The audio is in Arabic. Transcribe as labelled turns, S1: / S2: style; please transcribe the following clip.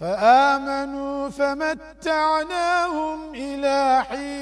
S1: فآمنوا فمتعناهم إلى حين